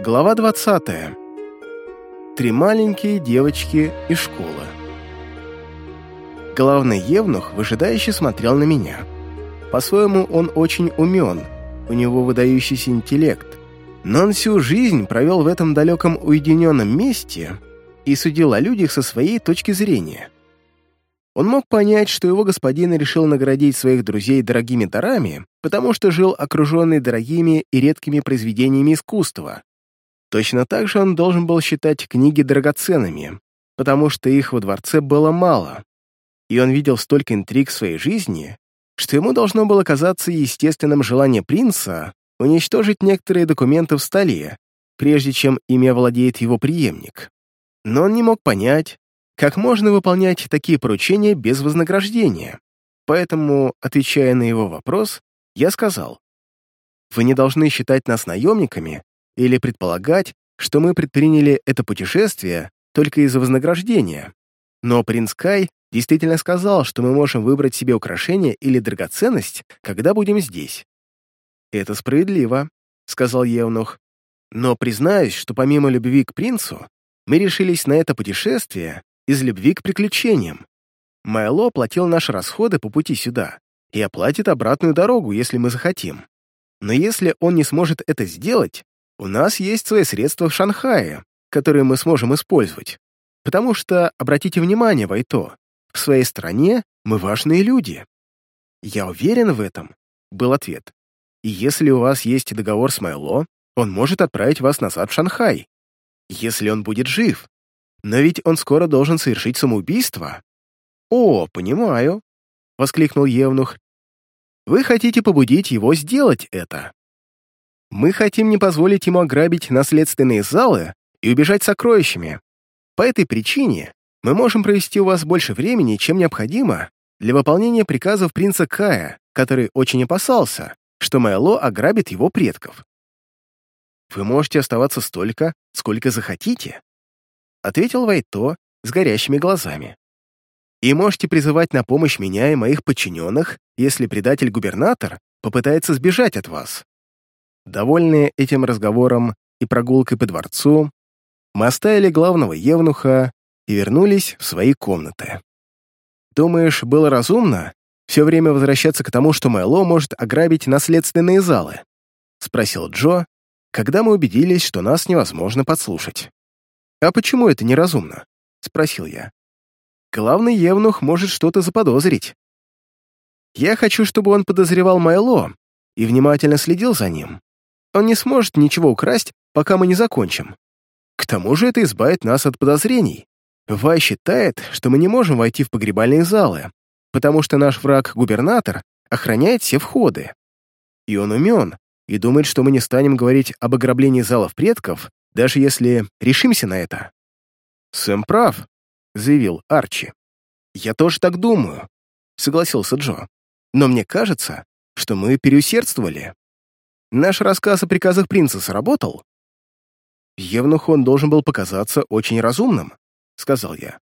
Глава 20. Три маленькие девочки и школа. Главный евнух выжидающе смотрел на меня. По-своему, он очень умен, у него выдающийся интеллект, но он всю жизнь провел в этом далеком уединенном месте и судил о людях со своей точки зрения. Он мог понять, что его господин решил наградить своих друзей дорогими дарами, потому что жил окруженный дорогими и редкими произведениями искусства. Точно так же он должен был считать книги драгоценными, потому что их во дворце было мало, и он видел столько интриг в своей жизни, что ему должно было казаться естественным желание принца уничтожить некоторые документы в столе, прежде чем ими овладеет его преемник. Но он не мог понять, как можно выполнять такие поручения без вознаграждения. Поэтому, отвечая на его вопрос, я сказал, «Вы не должны считать нас наемниками или предполагать, что мы предприняли это путешествие только из-за вознаграждения. Но принц Кай действительно сказал, что мы можем выбрать себе украшение или драгоценность, когда будем здесь. «Это справедливо», — сказал Евнух. «Но признаюсь, что помимо любви к принцу, мы решились на это путешествие из любви к приключениям. Майло оплатил наши расходы по пути сюда и оплатит обратную дорогу, если мы захотим. Но если он не сможет это сделать, у нас есть свои средства в Шанхае, которые мы сможем использовать. Потому что, обратите внимание, Вайто, в своей стране мы важные люди. Я уверен в этом, был ответ. И если у вас есть договор с Майло, он может отправить вас назад в Шанхай. Если он будет жив. Но ведь он скоро должен совершить самоубийство. «О, понимаю», — воскликнул Евнух. «Вы хотите побудить его сделать это. Мы хотим не позволить ему ограбить наследственные залы и убежать сокровищами. По этой причине мы можем провести у вас больше времени, чем необходимо для выполнения приказов принца Кая, который очень опасался, что Майло ограбит его предков. Вы можете оставаться столько, сколько захотите, ответил Вайто с горящими глазами. И можете призывать на помощь меня и моих подчиненных, если предатель-губернатор попытается сбежать от вас. Довольные этим разговором и прогулкой по дворцу, мы оставили главного евнуха и вернулись в свои комнаты. Думаешь, было разумно все время возвращаться к тому, что Майло может ограбить наследственные залы? Спросил Джо, когда мы убедились, что нас невозможно подслушать. «А почему это неразумно?» — спросил я. «Главный евнух может что-то заподозрить. Я хочу, чтобы он подозревал Майло и внимательно следил за ним. Он не сможет ничего украсть, пока мы не закончим. К тому же это избавит нас от подозрений. Вай считает, что мы не можем войти в погребальные залы, потому что наш враг-губернатор охраняет все входы. И он умен, и думает, что мы не станем говорить об ограблении залов предков, даже если решимся на это. «Сэм прав», — заявил Арчи. «Я тоже так думаю», — согласился Джо. «Но мне кажется, что мы переусердствовали. Наш рассказ о приказах принца сработал?» «Евнух он должен был показаться очень разумным», — сказал я.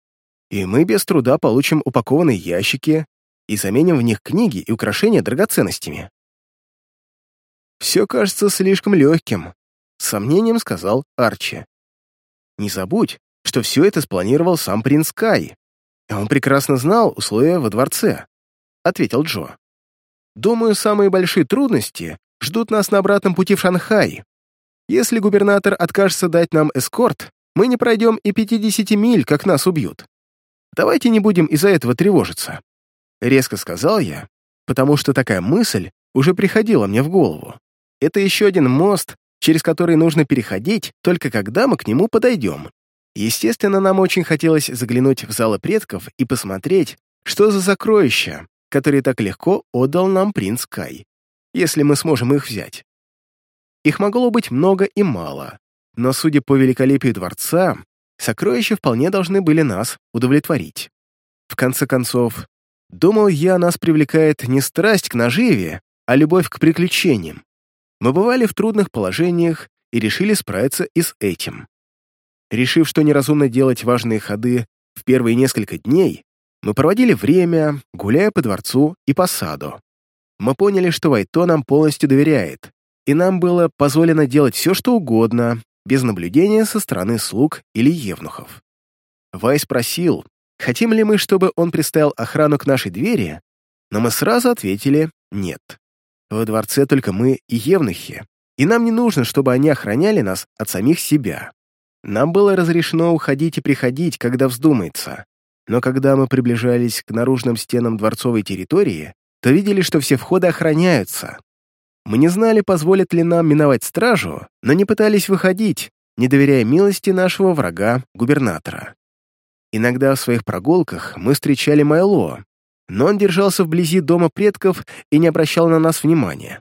«И мы без труда получим упакованные ящики и заменим в них книги и украшения драгоценностями». «Все кажется слишком легким», — с сомнением сказал Арчи. «Не забудь, что все это спланировал сам принц Кай. Он прекрасно знал условия во дворце», — ответил Джо. «Думаю, самые большие трудности ждут нас на обратном пути в Шанхай. Если губернатор откажется дать нам эскорт, мы не пройдем и 50 миль, как нас убьют. Давайте не будем из-за этого тревожиться. Резко сказал я, потому что такая мысль уже приходила мне в голову. Это еще один мост, через который нужно переходить, только когда мы к нему подойдем. Естественно, нам очень хотелось заглянуть в залы предков и посмотреть, что за сокровища, которые так легко отдал нам принц Кай если мы сможем их взять. Их могло быть много и мало, но, судя по великолепию дворца, сокровища вполне должны были нас удовлетворить. В конце концов, думал я, нас привлекает не страсть к наживе, а любовь к приключениям. Мы бывали в трудных положениях и решили справиться и с этим. Решив, что неразумно делать важные ходы в первые несколько дней, мы проводили время, гуляя по дворцу и по саду мы поняли, что Вайто нам полностью доверяет, и нам было позволено делать все, что угодно, без наблюдения со стороны слуг или евнухов. Вай спросил, хотим ли мы, чтобы он приставил охрану к нашей двери, но мы сразу ответили «нет». Во дворце только мы и евнухи, и нам не нужно, чтобы они охраняли нас от самих себя. Нам было разрешено уходить и приходить, когда вздумается, но когда мы приближались к наружным стенам дворцовой территории, то видели, что все входы охраняются. Мы не знали, позволят ли нам миновать стражу, но не пытались выходить, не доверяя милости нашего врага, губернатора. Иногда в своих прогулках мы встречали Майло, но он держался вблизи дома предков и не обращал на нас внимания.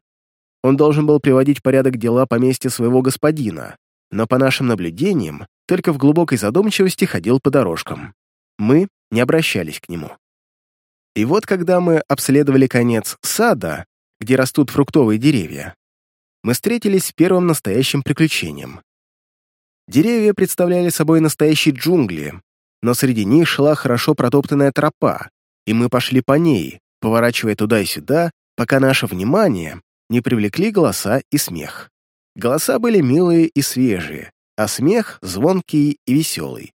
Он должен был приводить порядок дела поместья своего господина, но по нашим наблюдениям только в глубокой задумчивости ходил по дорожкам. Мы не обращались к нему. И вот когда мы обследовали конец сада, где растут фруктовые деревья, мы встретились с первым настоящим приключением. Деревья представляли собой настоящие джунгли, но среди них шла хорошо протоптанная тропа, и мы пошли по ней, поворачивая туда и сюда, пока наше внимание не привлекли голоса и смех. Голоса были милые и свежие, а смех — звонкий и веселый.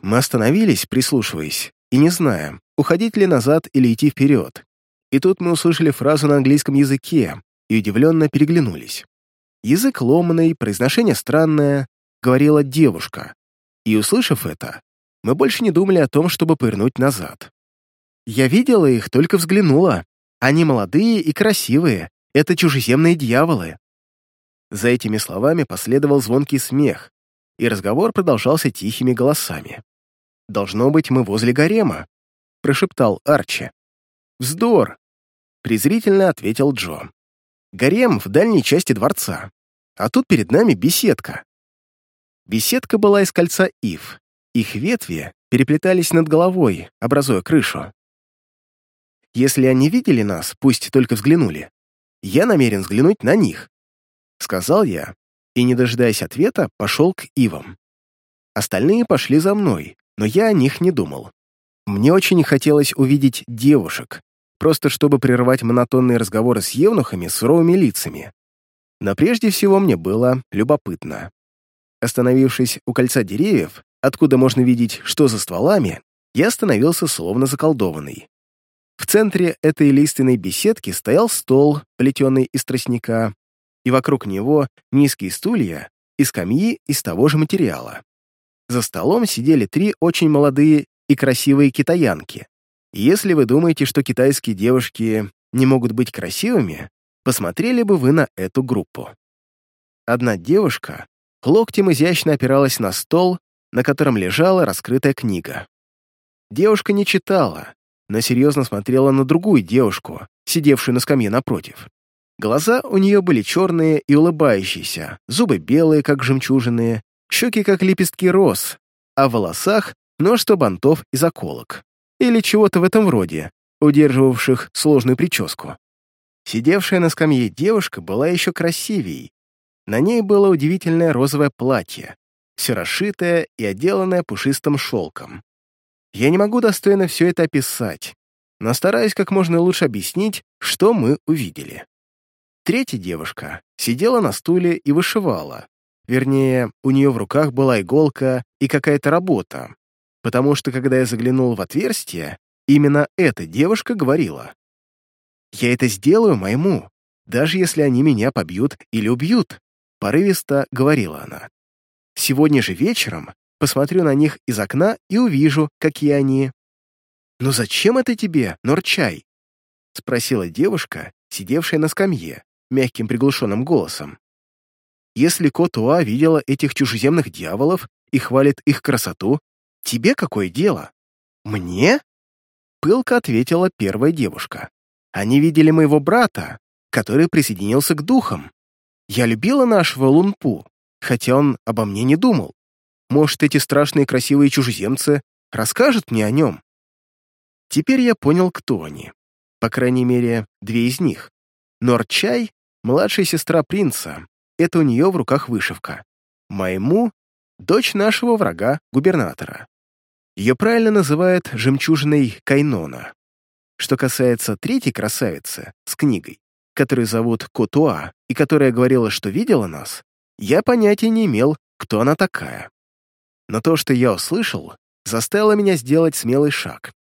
Мы остановились, прислушиваясь, и не зная, уходить ли назад или идти вперед. И тут мы услышали фразу на английском языке и удивленно переглянулись. Язык ломанный, произношение странное, говорила девушка. И, услышав это, мы больше не думали о том, чтобы повернуть назад. Я видела их, только взглянула. Они молодые и красивые, это чужеземные дьяволы. За этими словами последовал звонкий смех, и разговор продолжался тихими голосами. «Должно быть, мы возле гарема», — прошептал Арчи. «Вздор!» — презрительно ответил Джо. «Гарем в дальней части дворца, а тут перед нами беседка». Беседка была из кольца ив, их ветви переплетались над головой, образуя крышу. Если они видели нас, пусть только взглянули. Я намерен взглянуть на них, — сказал я, и, не дожидаясь ответа, пошел к ивам. Остальные пошли за мной, но я о них не думал. Мне очень хотелось увидеть девушек, просто чтобы прервать монотонные разговоры с евнухами суровыми лицами. Но прежде всего мне было любопытно. Остановившись у кольца деревьев, откуда можно видеть, что за стволами, я остановился словно заколдованный. В центре этой лиственной беседки стоял стол, плетеный из тростника, и вокруг него низкие стулья и скамьи из того же материала. За столом сидели три очень молодые и красивые китаянки. если вы думаете, что китайские девушки не могут быть красивыми, посмотрели бы вы на эту группу. Одна девушка локтем изящно опиралась на стол, на котором лежала раскрытая книга. Девушка не читала, но серьезно смотрела на другую девушку, сидевшую на скамье напротив. Глаза у нее были черные и улыбающиеся, зубы белые, как жемчужины, щеки, как лепестки роз, а в волосах множество бантов и заколок. Или чего-то в этом роде, удерживавших сложную прическу. Сидевшая на скамье девушка была еще красивей. На ней было удивительное розовое платье, все расшитое и отделанное пушистым шелком. Я не могу достойно все это описать, но стараюсь как можно лучше объяснить, что мы увидели. Третья девушка сидела на стуле и вышивала. Вернее, у нее в руках была иголка и какая-то работа, потому что, когда я заглянул в отверстие, именно эта девушка говорила. «Я это сделаю моему, даже если они меня побьют или убьют», порывисто говорила она. Сегодня же вечером посмотрю на них из окна и увижу, какие они. «Но зачем это тебе, Норчай?» — спросила девушка, сидевшая на скамье, мягким приглушенным голосом. «Если Котуа видела этих чужеземных дьяволов и хвалит их красоту, тебе какое дело? Мне?» Пылко ответила первая девушка. «Они видели моего брата, который присоединился к духам. Я любила нашего Лунпу, хотя он обо мне не думал. Может, эти страшные красивые чужеземцы расскажут мне о нем? Теперь я понял, кто они. По крайней мере, две из них. Норчай — младшая сестра принца. Это у нее в руках вышивка. Майму — дочь нашего врага, губернатора. Ее правильно называют жемчужиной Кайнона. Что касается третьей красавицы с книгой, которую зовут Котуа, и которая говорила, что видела нас, я понятия не имел, кто она такая. Но то, что я услышал, заставило меня сделать смелый шаг.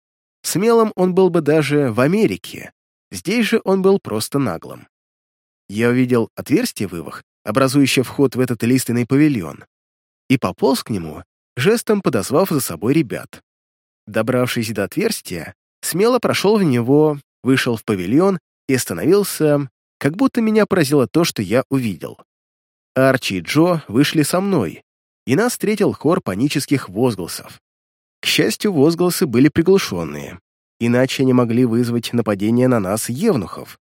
Смелым он был бы даже в Америке, здесь же он был просто наглым. Я увидел отверстие в ивах, образующее вход в этот лиственный павильон, и пополз к нему, жестом подозвав за собой ребят. Добравшись до отверстия, смело прошел в него, вышел в павильон и остановился, как будто меня поразило то, что я увидел. Арчи и Джо вышли со мной, и нас встретил хор панических возгласов. К счастью, возгласы были приглушенные, иначе они могли вызвать нападение на нас евнухов.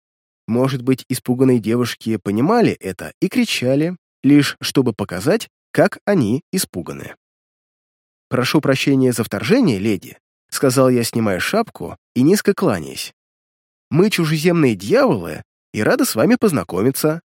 Может быть, испуганные девушки понимали это и кричали, лишь чтобы показать, как они испуганы. «Прошу прощения за вторжение, леди», — сказал я, снимая шапку и низко кланяясь. «Мы чужеземные дьяволы и рады с вами познакомиться.